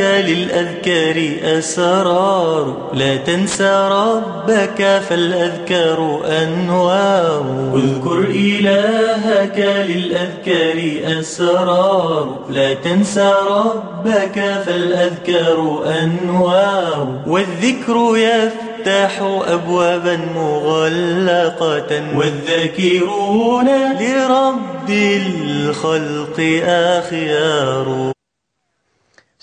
للأذكار أسرار. لا تنسى ربك فالأذكار أنوار. اذكر إلهك للأذكار أسرار. لا تنسى ربك فالأذكار أنوار. والذكر يفتح أبوابا مغلقة. والذاكرون لرب الخلق أخيار.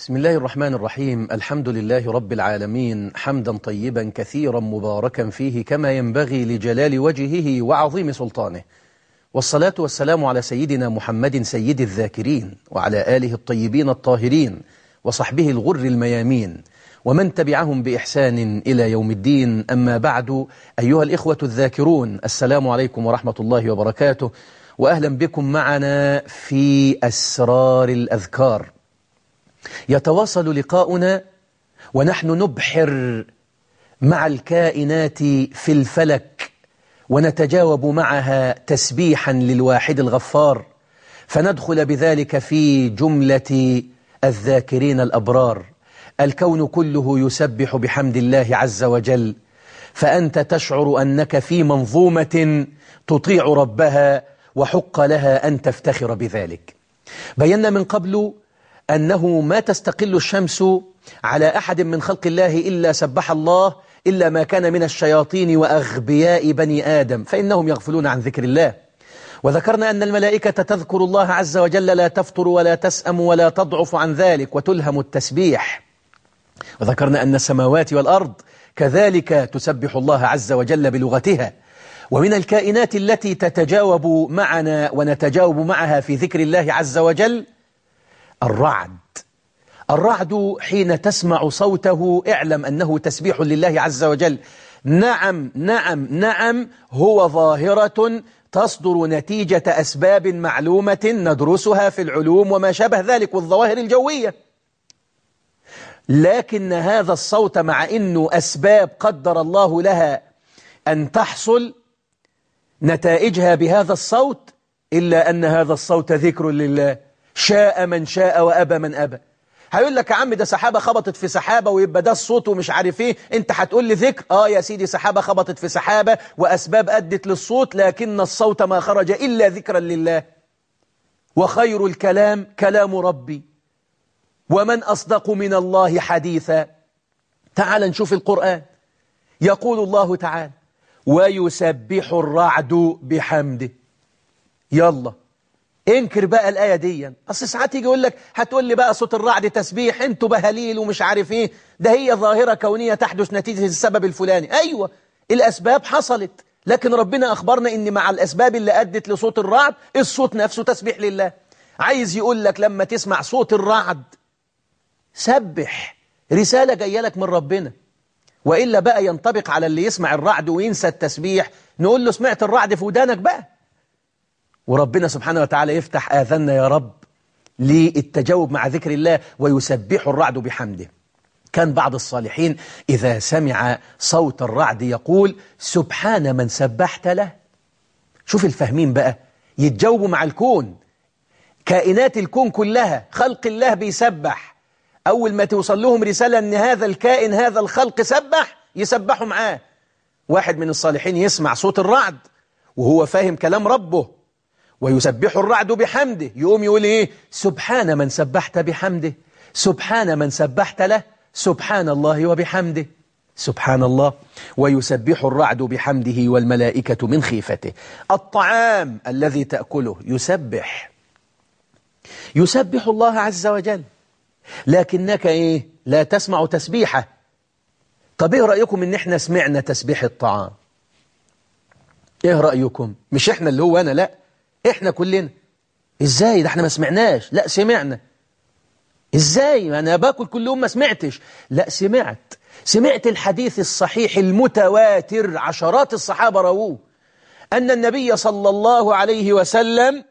بسم الله الرحمن الرحيم. الحمد لله رب العالمين. حمدا طيبا كثيرا مباركا فيه كما ينبغي لجلال وجهه وعظيم سلطانه. والصلاة والسلام على سيدنا محمد سيد الذاكرين وعلى آله الطيبين الطاهرين وصحبه الغر الميامين ومن تبعهم بإحسان إلى يوم الدين. أما بعد أيها الإخوة الذاكرون السلام عليكم ورحمة الله وبركاته. وأهلا بكم معنا في أسرار الأذكار. يتواصل لقاؤنا ونحن نبحر مع الكائنات في الفلك ونتجاوب معها تسبيحا للواحد الغفار فندخل بذلك في جملة الذاكرين الأبرار. الكون كله يسبح بحمد الله عز وجل فأنت تشعر أنك في منظومة تطيع ربها وحق لها أن تفتخر بذلك. بينا من قبل أنه ما تستقل الشمس على أحد من خلق الله إلا سبح الله إلا ما كان من الشياطين وأغبياء بني آدم فإنهم يغفلون عن ذكر الله. وذكرنا أن الملائكة تذكر الله عز وجل لا تفطر ولا تسأم ولا تضعف عن ذلك وتلهم التسبيح. وذكرنا أن السماوات والأرض كذلك تسبح الله عز وجل بلغتها. ومن الكائنات التي تتجاوب معنا ونتجاوب معها في ذكر الله عز وجل الرعد. الرعد حين تسمع صوته اعلم أنه تسبيح لله عز وجل. نعم نعم نعم هو ظاهرة تصدر نتيجة أسباب معلومة ندرسها في العلوم وما شابه ذلك والظواهر الجوية. لكن هذا الصوت مع أنه أسباب قدر الله لها أن تحصل نتائجها بهذا الصوت إلا أن هذا الصوت ذكر لله. شاء من شاء وأبى من أبى. هيقول لك يا عم ده سحابة خبطت في سحابة ويبقى ده الصوت ومش عارف إيه. أنت هتقول لي ذكر؟ آه يا سيدي سحابة خبطت في سحابة وأسباب أدت للصوت لكن الصوت ما خرج إلا ذكرا لله. وخير الكلام كلام ربي. ومن أصدق من الله حديثا. تعال نشوف القرآن. يقول الله تعالى ويسبح الرعد بحمده. يلا. انكر بقى الآية دي. أصل ساعات يجي يقول لك هتقول لي بقى صوت الرعد تسبيح أنتوا بهليل ومش عارف إيه ده هي ظاهرة كونية تحدث نتيجة السبب الفلاني. أيوة الأسباب حصلت لكن ربنا أخبرنا إن مع الأسباب اللي أدت لصوت الرعد الصوت نفسه تسبيح لله. عايز يقول لك لما تسمع صوت الرعد سبح. رسالة جاية لك من ربنا. وإلا بقى ينطبق على اللي يسمع الرعد وينسى التسبيح. نقول له سمعت الرعد في ودانك بقى. وربنا سبحانه وتعالى يفتح آذاننا يا رب للتجاوب مع ذكر الله ويسبح الرعد بحمده. كان بعض الصالحين إذا سمع صوت الرعد يقول سبحان من سبحت له. شوف الفهمين بقى يتجاوبوا مع الكون. كائنات الكون كلها خلق الله بيسبح. أول ما توصل لهم رسالة أن هذا الكائن هذا الخلق سبح يسبحوا معاه. واحد من الصالحين يسمع صوت الرعد وهو فاهم كلام ربه. ويسبح الرعد بحمده. يقوم يقول إيه؟ سبحان من سبحت بحمده. سبحان من سبحت له. سبحان الله وبحمده. سبحان الله. ويسبح الرعد بحمده والملائكة من خيفته. الطعام الذي تأكله يسبح. يسبح الله عز وجل. لكنك إيه؟ لا تسمع تسبيحه. طب إيه رأيكم إن إحنا سمعنا تسبيح الطعام؟ إيه رأيكم؟ مش إحنا اللي هو أنا لا. إحنا كلنا. إزاي؟ ده إحنا ما سمعناش. لا سمعنا. إزاي؟ أنا باكل كل يوم ما سمعتش. لا سمعت. سمعت الحديث الصحيح المتواتر. عشرات الصحابة رووه. أن النبي صلى الله عليه وسلم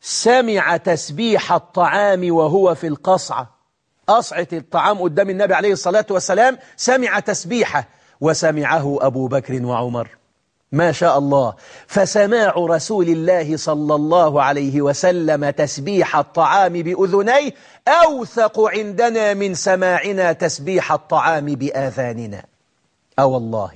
سمع تسبيح الطعام وهو في القصعة. قصعة الطعام قدام النبي عليه الصلاة والسلام سمع تسبيحه. وسمعه أبو بكر وعمر. ما شاء الله. فسماع رسول الله صلى الله عليه وسلم تسبيح الطعام بأذنيه أوثق عندنا من سماعنا تسبيح الطعام بآذاننا. أو والله.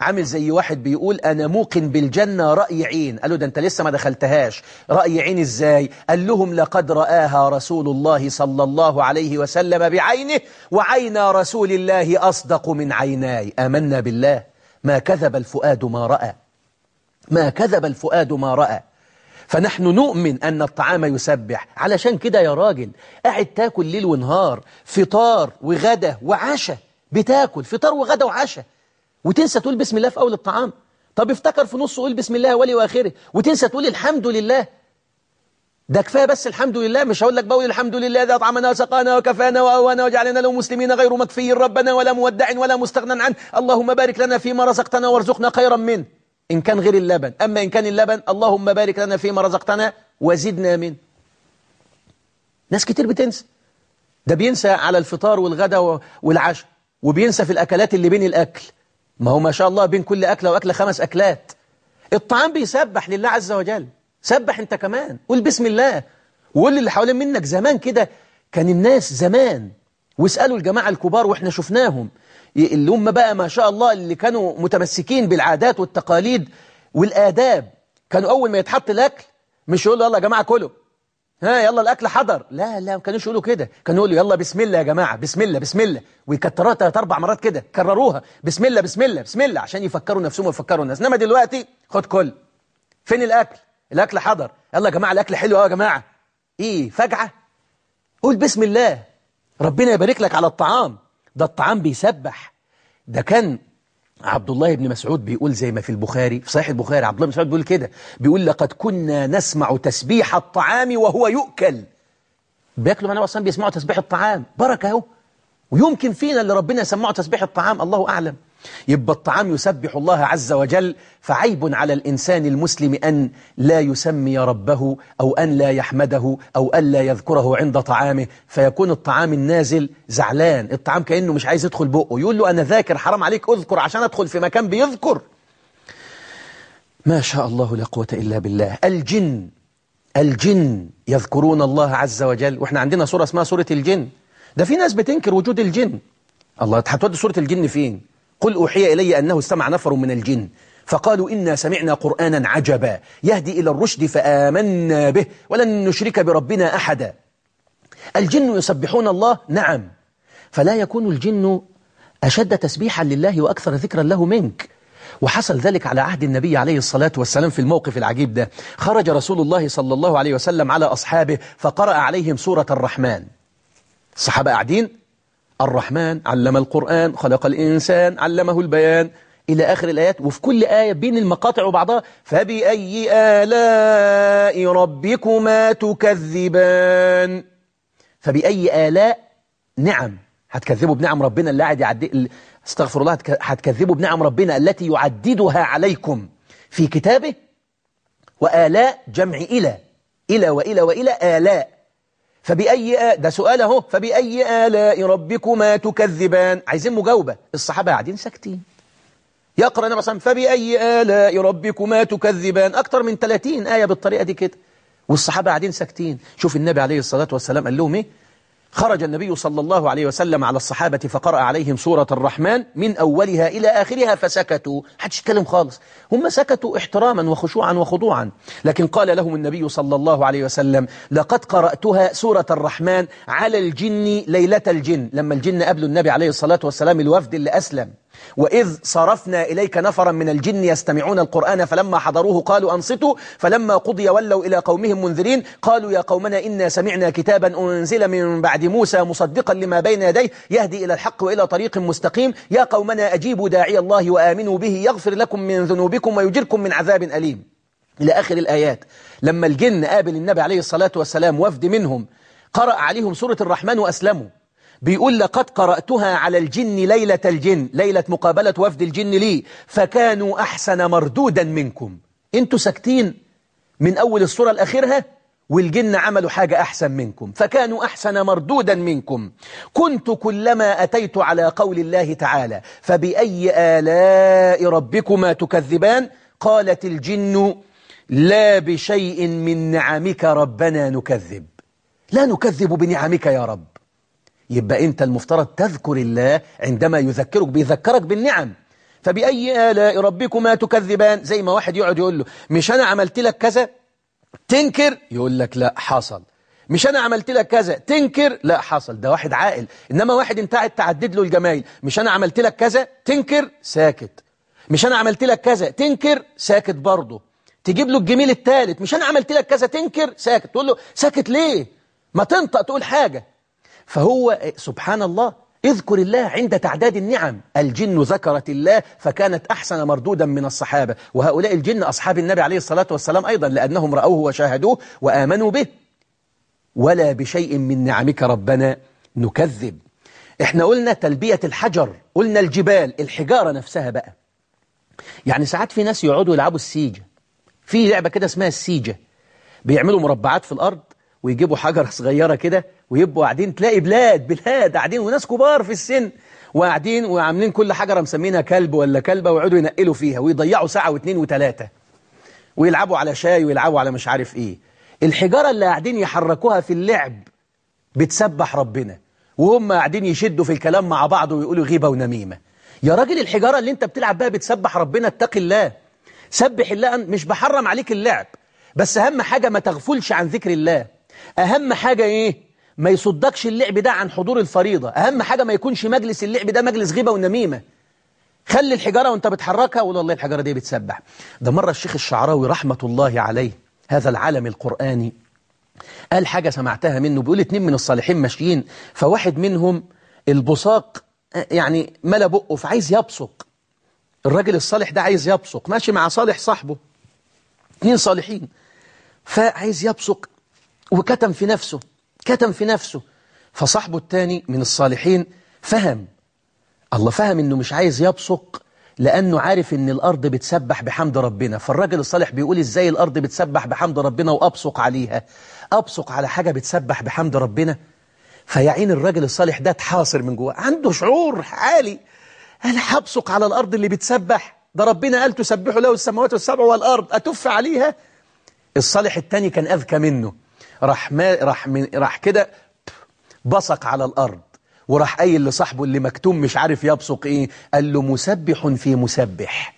عامل زي واحد بيقول أنا موقن بالجنة رأي عين. قالوا ده أنت لسه ما دخلتهاش. رأي عين إزاي؟ قال لهم لقد رآها رسول الله صلى الله عليه وسلم بعينه وعين رسول الله أصدق من عيناي. آمنا بالله. ما كذب الفؤاد ما رأى. ما كذب الفؤاد ما رأى. فنحن نؤمن أن الطعام يسبح. علشان كده يا راجل قاعد تاكل ليل ونهار فطار وغدا وعشاء بتاكل فطار وغدا وعشاء وتنسى تقول بسم الله في أول الطعام. طب افتكر في نصه قول بسم الله أولي وآخره. وتنسى تقول الحمد لله. ده كفاية بس الحمد لله مش هقول لك بقول الحمد لله ده أطعمنا وسقانا وكفانا وأوانا وجعلنا له مسلمين غير مكفي ربنا ولا مودع ولا مستغنى عنه. اللهم بارك لنا فيما رزقتنا وارزقنا خيرا منه إن كان غير اللبن. أما إن كان اللبن اللهم بارك لنا فيما رزقتنا وزدنا منه ناس كتير بتنسى. ده بينسى على الفطار والغدا والعشاء وبينسى في الأكلات اللي بين الأكل. ما هو ما شاء الله بين كل أكلة وأكلة خمس أكلات. الطعام بيسبح لله عز وجل. سبح انت كمان قول بسم الله. وقول اللي حوالين منك زمان كده كان الناس زمان واسألوا الجماعة الكبار وإحنا شفناهم. اللي هم بقى ما شاء الله اللي كانوا متمسكين بالعادات والتقاليد والآداب. كانوا أول ما يتحط الأكل مش يقولوا يلا يا جماعة كلوا. ها يلا الأكل حضر. لا لا ما كانوش يقولوا كده. كانوا يقولوا يلا بسم الله يا جماعة بسم الله بسم الله. ويكتروها ثلاث أربع مرات كده كرروها. بسم الله بسم الله بسم الله عشان يفكروا نفسهم ويفكروا الناس. إنما دلوقتي خد كل. فين الأكل؟ الأكل حضر. يلا يا جماعة الأكل حلو يا جماعة. إيه فجعة. قول بسم الله. ربنا يبارك لك على الطعام. ده الطعام بيسبح. ده كان عبد الله بن مسعود بيقول زي ما في البخاري في صحيح البخاري عبد الله بن مسعود بيقول كده. بيقول لقد كنا نسمع تسبيح الطعام وهو يؤكل. بياكلوا معنا أصلا بيسمعوا تسبيح الطعام. بركة أهو. ويمكن فينا اللي ربنا يسمعه تسبيح الطعام. الله أعلم. يبقى الطعام يسبح الله عز وجل فعيب على الإنسان المسلم أن لا يسمي ربه أو أن لا يحمده أو أن لا يذكره عند طعامه فيكون الطعام النازل زعلان الطعام كأنه مش عايز يدخل بقه يقول له أنا ذاكر حرام عليك أذكر عشان أدخل في مكان بيذكر. ما شاء الله لا قوة إلا بالله. الجن الجن يذكرون الله عز وجل وإحنا عندنا سورة اسمها سورة الجن. ده في ناس بتنكر وجود الجن. الله هتودي سورة الجن فين؟ قل أوحي إلي أنه استمع نفر من الجن. فقالوا إنا سمعنا قرآنا عجبا. يهدي إلى الرشد فآمنا به ولن نشرك بربنا أحدا. الجن يسبحون الله؟ نعم. فلا يكون الجن أشد تسبيحا لله وأكثر ذكرا له منك. وحصل ذلك على عهد النبي عليه الصلاة والسلام في الموقف العجيب ده. خرج رسول الله صلى الله عليه وسلم على أصحابه فقرأ عليهم سورة الرحمن. الصحابة قاعدين؟ الرحمن علم القرآن خلق الإنسان علمه البيان. إلى آخر الآيات وفي كل آية بين المقاطع وبعضها فبأي آلاء ربكما تكذبان؟ فبأي آلاء؟ نعم. هتكذبوا بنعم ربنا اللي قاعد يعدي استغفر الله هتكذبوا بنعم ربنا التي يعددها عليكم في كتابه. وآلاء جمع إلى إلى وإلى وإلى آلاء. فبأي آ... ده سؤال اهو فبأي آلاء ربكما تكذبان؟ عايزين مجاوبة الصحابة قاعدين ساكتين. يقرأ النبي صلى فبأي آلاء ربكما تكذبان؟ أكتر من 30 آية بالطريقة دي كده. والصحابة قاعدين ساكتين. شوف النبي عليه الصلاة والسلام قال لهم إيه؟ خرج النبي صلى الله عليه وسلم على الصحابة فقرأ عليهم سورة الرحمن من أولها إلى آخرها فسكتوا. حدش يتكلم خالص. هم سكتوا احتراما وخشوعا وخضوعا. لكن قال لهم النبي صلى الله عليه وسلم لقد قرأتها سورة الرحمن على الجن ليلة الجن. لما الجن قابلوا النبي عليه الصلاة والسلام الوفد اللي أسلم. وإذ صرفنا إليك نفرا من الجن يستمعون القرآن فلما حضروه قالوا أنصتوا فلما قضي ولوا إلى قومهم منذرين قالوا يا قومنا إنا سمعنا كتابا أنزل من بعد موسى مصدقا لما بين يديه يهدي إلى الحق وإلى طريق مستقيم يا قومنا أجيبوا داعي الله وآمنوا به يغفر لكم من ذنوبكم ويجركم من عذاب أليم. إلى آخر الآيات لما الجن قابل النبي عليه الصلاة والسلام وفد منهم قرأ عليهم سورة الرحمن وأسلموا. بيقول لقد قرأتها على الجن ليلة الجن ليلة مقابلة وفد الجن لي فكانوا أحسن مردودا منكم. أنتوا ساكتين من أول الصورة لآخرها والجن عملوا حاجة أحسن منكم فكانوا أحسن مردودا منكم. كنت كلما أتيت على قول الله تعالى فبأي آلاء ربكما تكذبان؟ قالت الجن لا بشيء من نعمك ربنا نكذب. لا نكذب بنعمك يا رب. يبقى أنت المفترض تذكر الله عندما يذكرك بيذكرك بالنعم. فبأي آلاء ربكما تكذبان؟ زي ما واحد يقعد يقول له مش أنا عملت لك كذا؟ تنكر يقول لك لا حصل. مش أنا عملت لك كذا؟ تنكر لا حصل. ده واحد عاقل. إنما واحد انت قاعد تعدد له الجمايل مش أنا عملت لك كذا؟ تنكر ساكت. مش أنا عملت لك كذا؟ تنكر ساكت برضه. تجيب له الجميل الثالث مش أنا عملت لك كذا؟ تنكر ساكت. تقول له ساكت ليه؟ ما تنطق تقول حاجة. فهو سبحان الله اذكر الله عند تعداد النعم. الجن ذكرت الله فكانت أحسن مردودا من الصحابة. وهؤلاء الجن أصحاب النبي عليه الصلاة والسلام أيضا لأنهم رأوه وشاهدوه وآمنوا به. ولا بشيء من نعمك ربنا نكذب. إحنا قلنا تلبية الحجر قلنا الجبال الحجارة نفسها بقى. يعني ساعات في ناس يقعدوا يلعبوا السيجة في لعبة كده اسمها السيجة بيعملوا مربعات في الأرض ويجيبوا حجرة صغيرة كده ويبقوا قاعدين تلاقي بلاد بلاد قاعدين وناس كبار في السن وقاعدين وعاملين كل حجرة مسمينها كلب ولا كلبة ويقعدوا ينقلوا فيها ويضيعوا ساعة واثنين وثلاثة ويلعبوا على شاي ويلعبوا على مش عارف إيه. الحجارة اللي قاعدين يحركوها في اللعب بتسبح ربنا وهم قاعدين يشدوا في الكلام مع بعض ويقولوا غيبة ونميمة. يا راجل الحجارة اللي انت بتلعب بها بتسبح ربنا اتقي الله. سبح الله مش بحرم عليك اللعب بس أهم حاجة ما تغفلش عن ذكر الله. أهم حاجة إيه؟ ما يصدكش اللعب ده عن حضور الفريضة. أهم حاجة ما يكونش مجلس اللعب ده مجلس غيبة ونميمة. خلي الحجارة وأنت بتحركها وقول والله الحجارة دي بتسبح. ده مرة الشيخ الشعراوي رحمة الله عليه هذا العالم القرآني قال حاجة سمعتها منه بيقول اتنين من الصالحين ماشيين فواحد منهم البصاق يعني ملا بقه فعايز يبصق. الراجل الصالح ده عايز يبصق. ماشي مع صالح صاحبه. اتنين صالحين. فعايز يبصق. وكتم في نفسه كتم في نفسه. فصاحبه التاني من الصالحين فهم. الله فهم إنه مش عايز يبصق لأنه عارف إن الأرض بتسبح بحمد ربنا. فالراجل الصالح بيقول إزاي الأرض بتسبح بحمد ربنا وأبصق عليها؟ أبصق على حاجة بتسبح بحمد ربنا؟ فيعين الراجل الصالح ده تحاصر من جوه عنده شعور عالي أنا هبصق على الأرض اللي بتسبح. ده ربنا قال تسبح له السماوات والسبع والأرض. أتف عليها؟ الصالح التاني كان أذكى منه. راح راح من راح كده بصق على الأرض وراح قايل لصاحبه اللي مكتوم مش عارف يبصق إيه قال له مسبح في مسبح.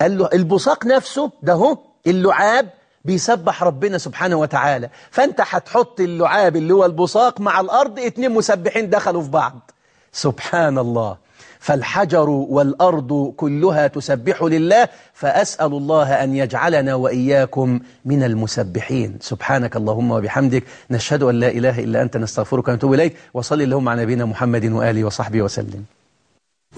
قال له البصاق نفسه ده هو اللعاب بيسبح ربنا سبحانه وتعالى. فأنت هتحط اللعاب اللي هو البصاق مع الأرض اتنين مسبحين دخلوا في بعض. سبحان الله. فالحجر والأرض كلها تسبح لله فأسأل الله أن يجعلنا وإياكم من المسبحين. سبحانك اللهم وبحمدك نشهد أن لا إله إلا أنت نستغفرك ونتوب إليك وصل اللهم على نبينا محمد وآله وصحبه وسلم.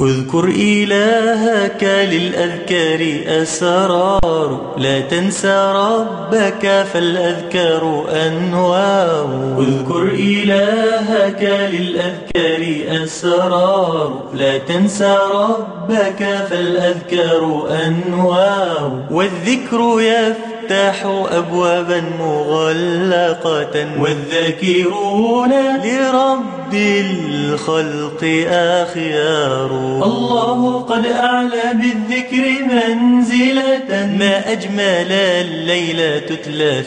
اذكر إلهك للأذكار أسرار. لا تنسى ربك فالأذكار أنوار. اذكر إلهك للأذكار أسرار. لا تنسى ربك فالأذكار أنوار. والذكر يفتح أبوابا مغلقة. والذاكرون لرب الخلق أخيار. الله قد أعلى بالذكر منزلة. ما أجمل الليلة تتلى